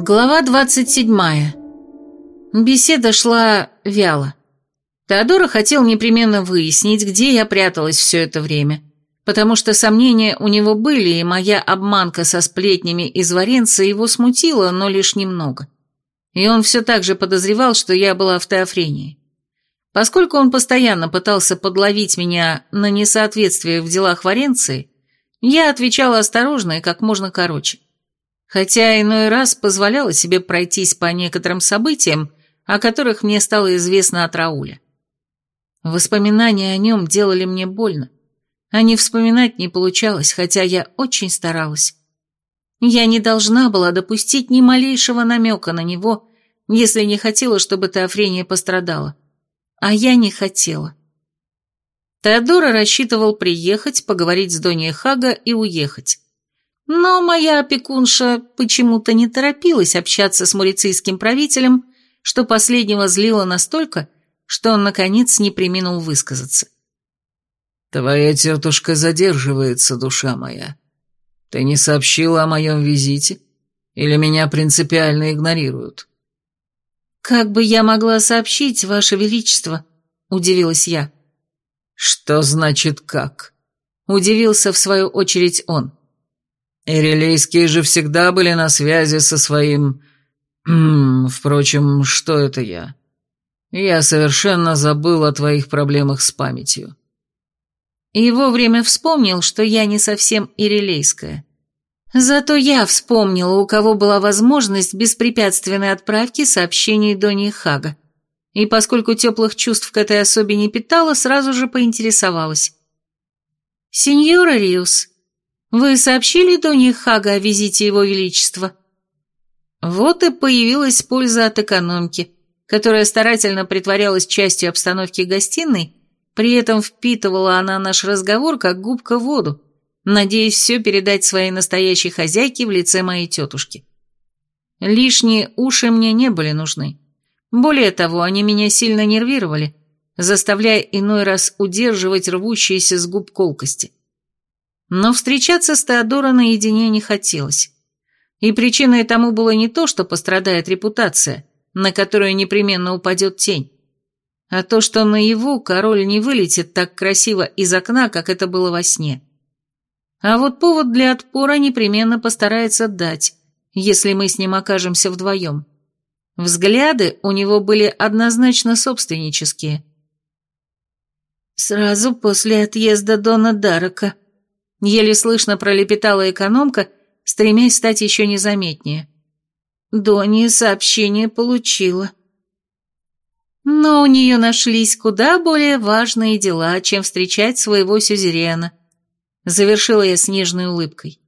Глава 27. Беседа шла вяло. Теодора хотел непременно выяснить, где я пряталась все это время, потому что сомнения у него были, и моя обманка со сплетнями из Варенца его смутила, но лишь немного. И он все так же подозревал, что я была в Теофрении. Поскольку он постоянно пытался подловить меня на несоответствие в делах Варенции, я отвечала осторожно и как можно короче хотя иной раз позволяла себе пройтись по некоторым событиям, о которых мне стало известно от Рауля. Воспоминания о нем делали мне больно, а не вспоминать не получалось, хотя я очень старалась. Я не должна была допустить ни малейшего намека на него, если не хотела, чтобы Теофрения пострадала. А я не хотела. Теодора рассчитывал приехать, поговорить с Доней Хага и уехать. Но моя опекунша почему-то не торопилась общаться с мурицийским правителем, что последнего злило настолько, что он, наконец, не приминул высказаться. «Твоя тетушка задерживается, душа моя. Ты не сообщила о моем визите? Или меня принципиально игнорируют?» «Как бы я могла сообщить, Ваше Величество?» — удивилась я. «Что значит «как»?» — удивился в свою очередь он. Ирилейские же всегда были на связи со своим... Впрочем, что это я? Я совершенно забыл о твоих проблемах с памятью. И вовремя вспомнил, что я не совсем ирилейская. Зато я вспомнила, у кого была возможность беспрепятственной отправки сообщений Дони Хага. И поскольку теплых чувств к этой особе не питала, сразу же поинтересовалась. «Сеньора Риус, вы сообщили Доне Хага о визите его величества?» Вот и появилась польза от экономки, которая старательно притворялась частью обстановки гостиной, при этом впитывала она наш разговор как губка в воду, надеясь все передать своей настоящей хозяйке в лице моей тетушки. Лишние уши мне не были нужны. Более того, они меня сильно нервировали, заставляя иной раз удерживать рвущиеся с губ колкости. Но встречаться с Теодора наедине не хотелось. И причиной тому было не то, что пострадает репутация, на которую непременно упадет тень, а то, что наяву король не вылетит так красиво из окна, как это было во сне. А вот повод для отпора непременно постарается дать, если мы с ним окажемся вдвоем. Взгляды у него были однозначно собственнические. «Сразу после отъезда Дона Дарака», Еле слышно пролепетала экономка, стремясь стать еще незаметнее. Донни сообщение получила. Но у нее нашлись куда более важные дела, чем встречать своего сюзерена. Завершила я с нежной улыбкой.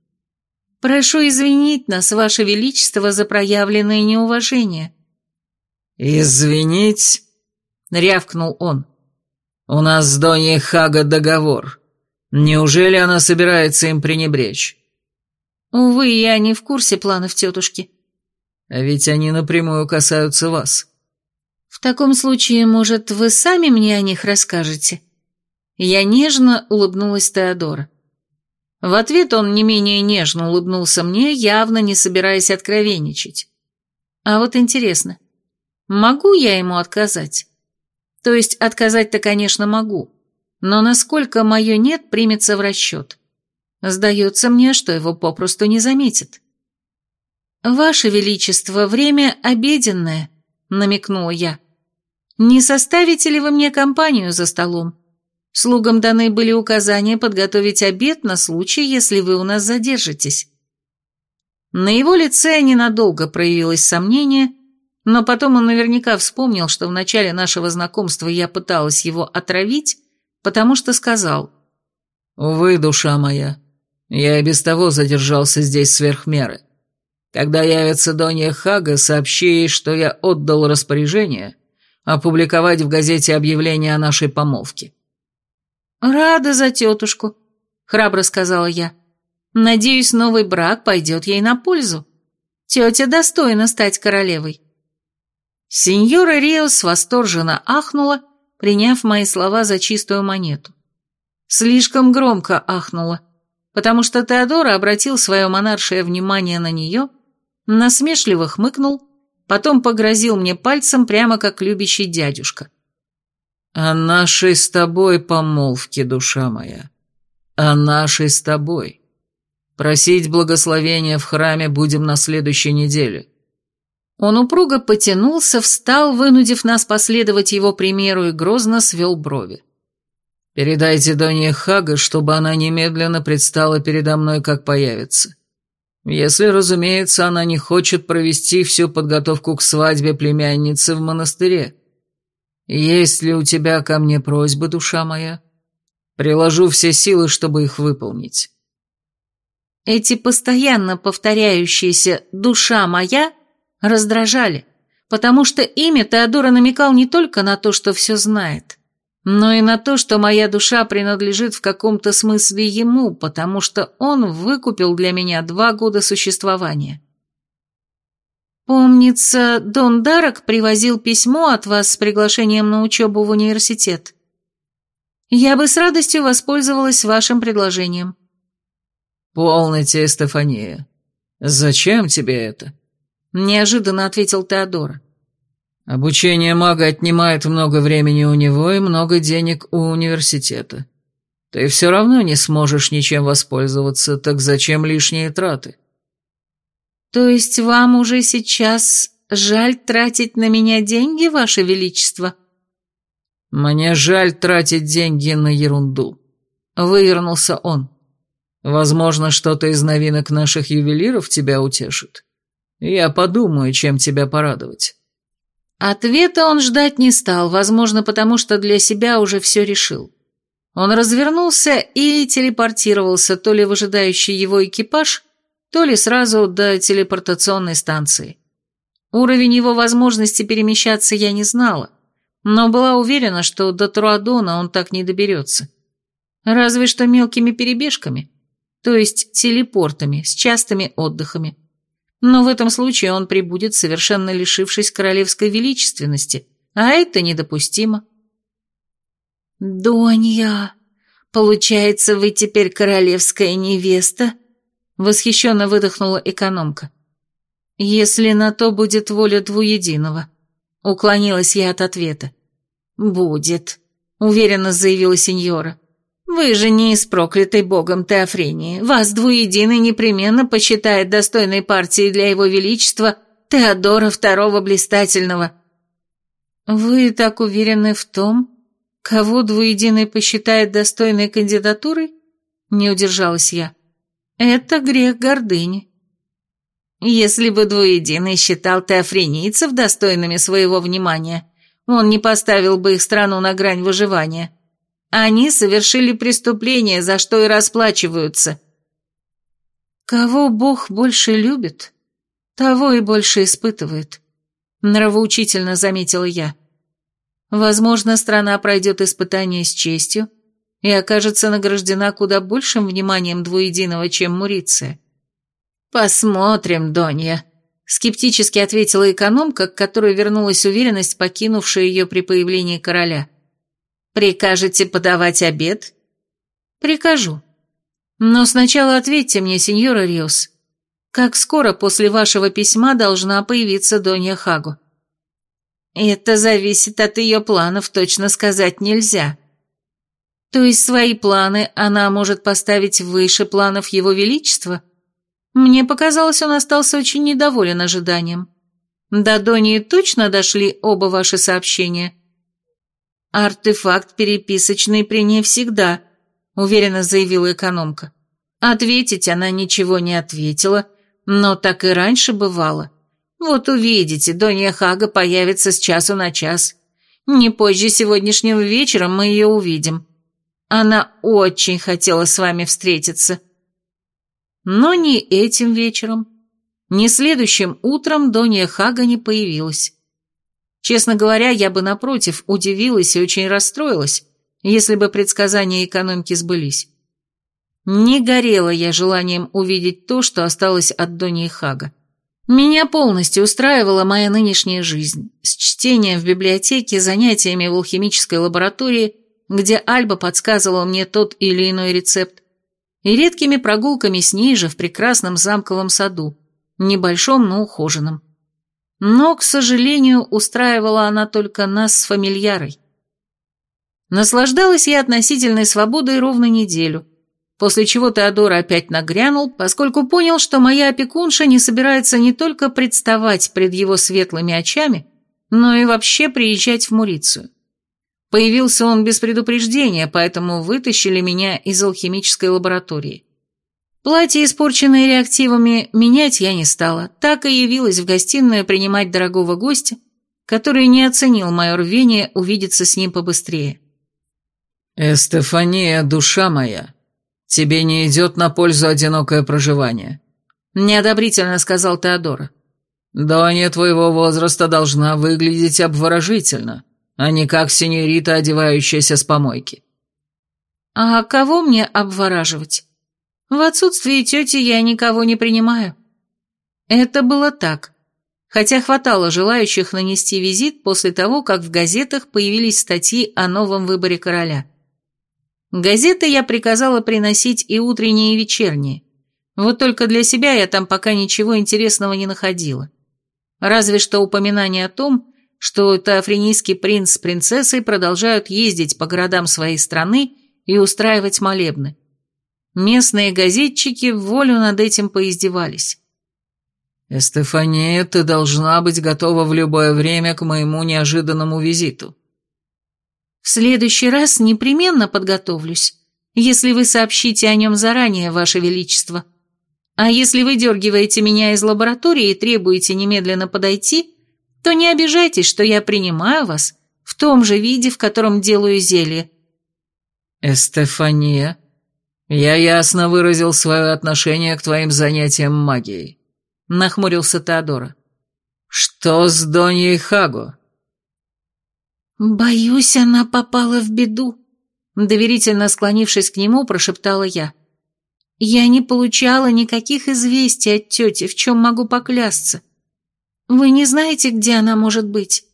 Прошу извинить нас, Ваше Величество, за проявленное неуважение. «Извинить?» — рявкнул он. «У нас с Доней Хага договор. Неужели она собирается им пренебречь? Увы, я не в курсе планов тетушки. А ведь они напрямую касаются вас. В таком случае, может, вы сами мне о них расскажете? Я нежно улыбнулась Теодора. В ответ он не менее нежно улыбнулся мне, явно не собираясь откровенничать. А вот интересно, могу я ему отказать? То есть отказать-то, конечно, могу но насколько мое «нет» примется в расчет. Сдается мне, что его попросту не заметит. «Ваше Величество, время обеденное», — намекнула я. «Не составите ли вы мне компанию за столом? Слугам даны были указания подготовить обед на случай, если вы у нас задержитесь». На его лице ненадолго проявилось сомнение, но потом он наверняка вспомнил, что в начале нашего знакомства я пыталась его отравить, потому что сказал. «Увы, душа моя, я и без того задержался здесь сверх меры. Когда явится Донья Хага, сообщи ей, что я отдал распоряжение опубликовать в газете объявление о нашей помолвке». «Рада за тетушку», — храбро сказала я. «Надеюсь, новый брак пойдет ей на пользу. Тетя достойна стать королевой». Сеньора Риос восторженно ахнула приняв мои слова за чистую монету. Слишком громко ахнула, потому что Теодора обратил свое монаршее внимание на нее, насмешливо хмыкнул, потом погрозил мне пальцем прямо как любящий дядюшка. «О нашей с тобой помолвке, душа моя, о нашей с тобой. Просить благословения в храме будем на следующей неделе». Он упруго потянулся, встал, вынудив нас последовать его примеру, и грозно свел брови. «Передайте Донье Хага, чтобы она немедленно предстала передо мной, как появится. Если, разумеется, она не хочет провести всю подготовку к свадьбе племянницы в монастыре. Есть ли у тебя ко мне просьбы, душа моя? Приложу все силы, чтобы их выполнить». Эти постоянно повторяющиеся «душа моя» раздражали, потому что имя Теодора намекал не только на то, что все знает, но и на то, что моя душа принадлежит в каком-то смысле ему, потому что он выкупил для меня два года существования. Помнится, Дон Дарок привозил письмо от вас с приглашением на учебу в университет. Я бы с радостью воспользовалась вашим предложением. Полноте, Стефания. Зачем тебе это? Неожиданно ответил Теодора. Обучение мага отнимает много времени у него и много денег у университета. Ты все равно не сможешь ничем воспользоваться, так зачем лишние траты? То есть вам уже сейчас жаль тратить на меня деньги, ваше величество? Мне жаль тратить деньги на ерунду. Вывернулся он. Возможно, что-то из новинок наших ювелиров тебя утешит. Я подумаю, чем тебя порадовать. Ответа он ждать не стал, возможно, потому что для себя уже все решил. Он развернулся и телепортировался то ли в ожидающий его экипаж, то ли сразу до телепортационной станции. Уровень его возможности перемещаться я не знала, но была уверена, что до Труадона он так не доберется. Разве что мелкими перебежками, то есть телепортами с частыми отдыхами но в этом случае он прибудет, совершенно лишившись королевской величественности, а это недопустимо. «Донья, получается, вы теперь королевская невеста?» Восхищенно выдохнула экономка. «Если на то будет воля двуединого», — уклонилась я от ответа. «Будет», — уверенно заявила сеньора. Вы же не из проклятой богом Теофрении. Вас двуединый непременно посчитает достойной партией для его величества Теодора Второго Блистательного. Вы так уверены в том, кого двуединый посчитает достойной кандидатурой? Не удержалась я. Это грех гордыни. Если бы двуединый считал теофренийцев достойными своего внимания, он не поставил бы их страну на грань выживания. Они совершили преступление, за что и расплачиваются. Кого Бог больше любит, того и больше испытывает, нравоучительно заметила я. Возможно, страна пройдет испытание с честью и окажется награждена куда большим вниманием двуединого, чем Муриция. «Посмотрим, Донья», — скептически ответила экономка, к которой вернулась уверенность, покинувшая ее при появлении короля. Прикажете подавать обед? Прикажу. Но сначала ответьте мне, сеньора Риос, как скоро после вашего письма должна появиться Донья Хагу? Это зависит от ее планов, точно сказать нельзя. То есть свои планы она может поставить выше планов его величества? Мне показалось, он остался очень недоволен ожиданием. До Донии точно дошли оба ваши сообщения? «Артефакт переписочный при ней всегда», — уверенно заявила экономка. Ответить она ничего не ответила, но так и раньше бывало. Вот увидите, Донья Хага появится с часу на час. Не позже сегодняшнего вечера мы ее увидим. Она очень хотела с вами встретиться. Но ни этим вечером, ни следующим утром Донья Хага не появилась. Честно говоря, я бы, напротив, удивилась и очень расстроилась, если бы предсказания экономки сбылись. Не горела я желанием увидеть то, что осталось от Дони Хага. Меня полностью устраивала моя нынешняя жизнь, с чтением в библиотеке, занятиями в алхимической лаборатории, где Альба подсказывала мне тот или иной рецепт, и редкими прогулками с ней же в прекрасном замковом саду, небольшом, но ухоженном. Но, к сожалению, устраивала она только нас с фамильярой. Наслаждалась я относительной свободой ровно неделю, после чего Теодор опять нагрянул, поскольку понял, что моя опекунша не собирается не только представать пред его светлыми очами, но и вообще приезжать в Мурицию. Появился он без предупреждения, поэтому вытащили меня из алхимической лаборатории. Платье, испорченное реактивами, менять я не стала, так и явилась в гостиную принимать дорогого гостя, который не оценил мое рвение увидеться с ним побыстрее. «Эстефания, душа моя, тебе не идет на пользу одинокое проживание», — неодобрительно сказал Теодора. «Доня твоего возраста должна выглядеть обворожительно, а не как синьорита, одевающаяся с помойки». «А кого мне обвораживать? В отсутствие тети я никого не принимаю». Это было так, хотя хватало желающих нанести визит после того, как в газетах появились статьи о новом выборе короля. Газеты я приказала приносить и утренние, и вечерние. Вот только для себя я там пока ничего интересного не находила. Разве что упоминание о том, что таофренийский принц с принцессой продолжают ездить по городам своей страны и устраивать молебны. Местные газетчики в волю над этим поиздевались. «Эстефания, ты должна быть готова в любое время к моему неожиданному визиту», в следующий раз непременно подготовлюсь, если вы сообщите о нем заранее, Ваше Величество. А если вы дергиваете меня из лаборатории и требуете немедленно подойти, то не обижайтесь, что я принимаю вас в том же виде, в котором делаю зелье». «Эстефания, я ясно выразил свое отношение к твоим занятиям магией», — нахмурился Теодора. «Что с Доньей Хаго?» «Боюсь, она попала в беду», — доверительно склонившись к нему, прошептала я. «Я не получала никаких известий от тети, в чем могу поклясться. Вы не знаете, где она может быть?»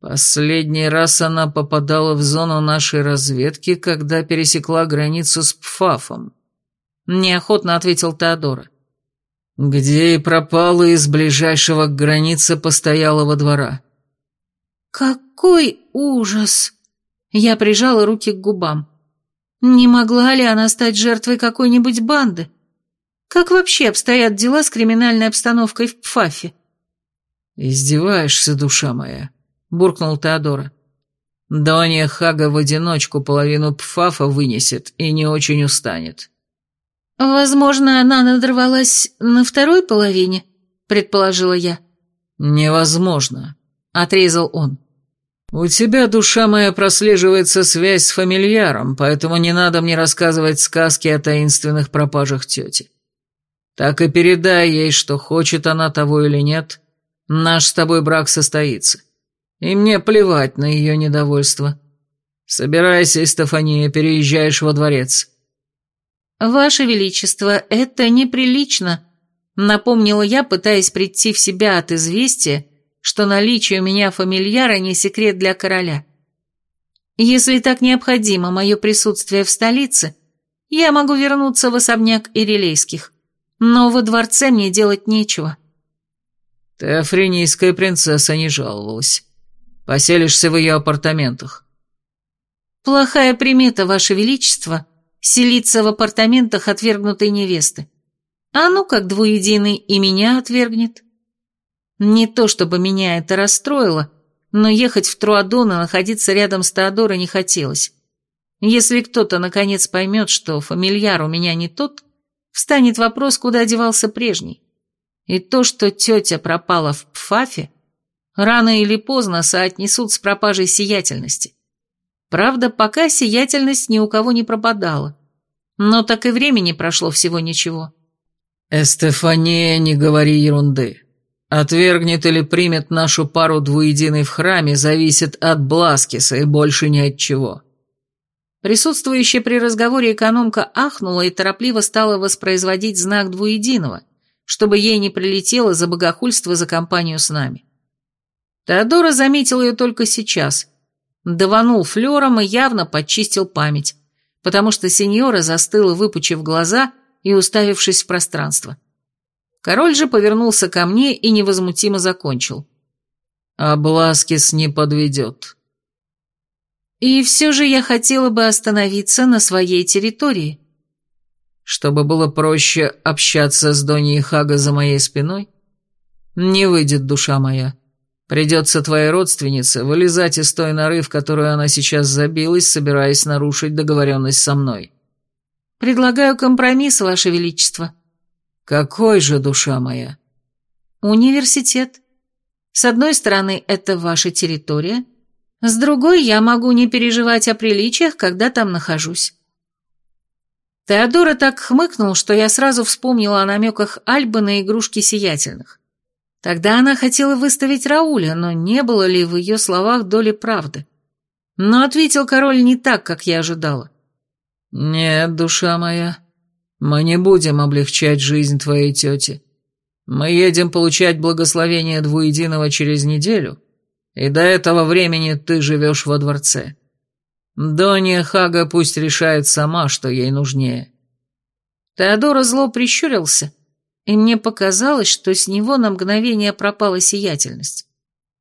«Последний раз она попадала в зону нашей разведки, когда пересекла границу с Пфафом», — неохотно ответил Теодора. «Где и пропала из ближайшего к границе постоялого двора». «Какой ужас!» Я прижала руки к губам. Не могла ли она стать жертвой какой-нибудь банды? Как вообще обстоят дела с криминальной обстановкой в Пфафе? «Издеваешься, душа моя», — буркнул Теодора. «Донья Хага в одиночку половину Пфафа вынесет и не очень устанет». «Возможно, она надорвалась на второй половине», — предположила я. «Невозможно отрезал он. «У тебя, душа моя, прослеживается связь с фамильяром, поэтому не надо мне рассказывать сказки о таинственных пропажах тети. Так и передай ей, что хочет она того или нет, наш с тобой брак состоится. И мне плевать на ее недовольство. Собирайся, Стефания, переезжаешь во дворец». «Ваше Величество, это неприлично», — напомнила я, пытаясь прийти в себя от известия, что наличие у меня фамильяра не секрет для короля. Если так необходимо мое присутствие в столице, я могу вернуться в особняк Ирилейских, но во дворце мне делать нечего. Теофренийская принцесса не жаловалась. Поселишься в ее апартаментах. Плохая примета, Ваше Величество, селиться в апартаментах отвергнутой невесты. А ну как двуединый и меня отвергнет. Не то чтобы меня это расстроило, но ехать в Труадон и находиться рядом с Теодорой не хотелось. Если кто-то наконец поймет, что фамильяр у меня не тот, встанет вопрос, куда девался прежний. И то, что тетя пропала в Пфафе, рано или поздно соотнесут с пропажей сиятельности. Правда, пока сиятельность ни у кого не пропадала. Но так и времени прошло всего ничего. «Эстефания, не говори ерунды», Отвергнет или примет нашу пару двуединой в храме зависит от Бласкиса и больше ни от чего. Присутствующая при разговоре экономка ахнула и торопливо стала воспроизводить знак двуединого, чтобы ей не прилетело за богохульство за компанию с нами. Теодора заметил ее только сейчас. Даванул флером и явно подчистил память, потому что сеньора застыла, выпучив глаза и уставившись в пространство. Король же повернулся ко мне и невозмутимо закончил. «А Бласкис не подведет». «И все же я хотела бы остановиться на своей территории». «Чтобы было проще общаться с Доней Хага за моей спиной?» «Не выйдет, душа моя. Придется твоей родственнице вылезать из той норы, в которую она сейчас забилась, собираясь нарушить договоренность со мной». «Предлагаю компромисс, Ваше Величество». «Какой же, душа моя?» «Университет. С одной стороны, это ваша территория, с другой, я могу не переживать о приличиях, когда там нахожусь». Теодора так хмыкнул, что я сразу вспомнила о намеках Альбы на игрушки сиятельных. Тогда она хотела выставить Рауля, но не было ли в ее словах доли правды? Но ответил король не так, как я ожидала. «Нет, душа моя, мы не будем облегчать жизнь твоей тети. Мы едем получать благословение двуединого через неделю, и до этого времени ты живешь во дворце. Донья Хага пусть решает сама, что ей нужнее». Теодора зло прищурился, и мне показалось, что с него на мгновение пропала сиятельность.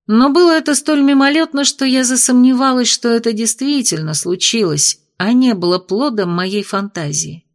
Но было это столь мимолетно, что я засомневалась, что это действительно случилось, а не было плодом моей фантазии.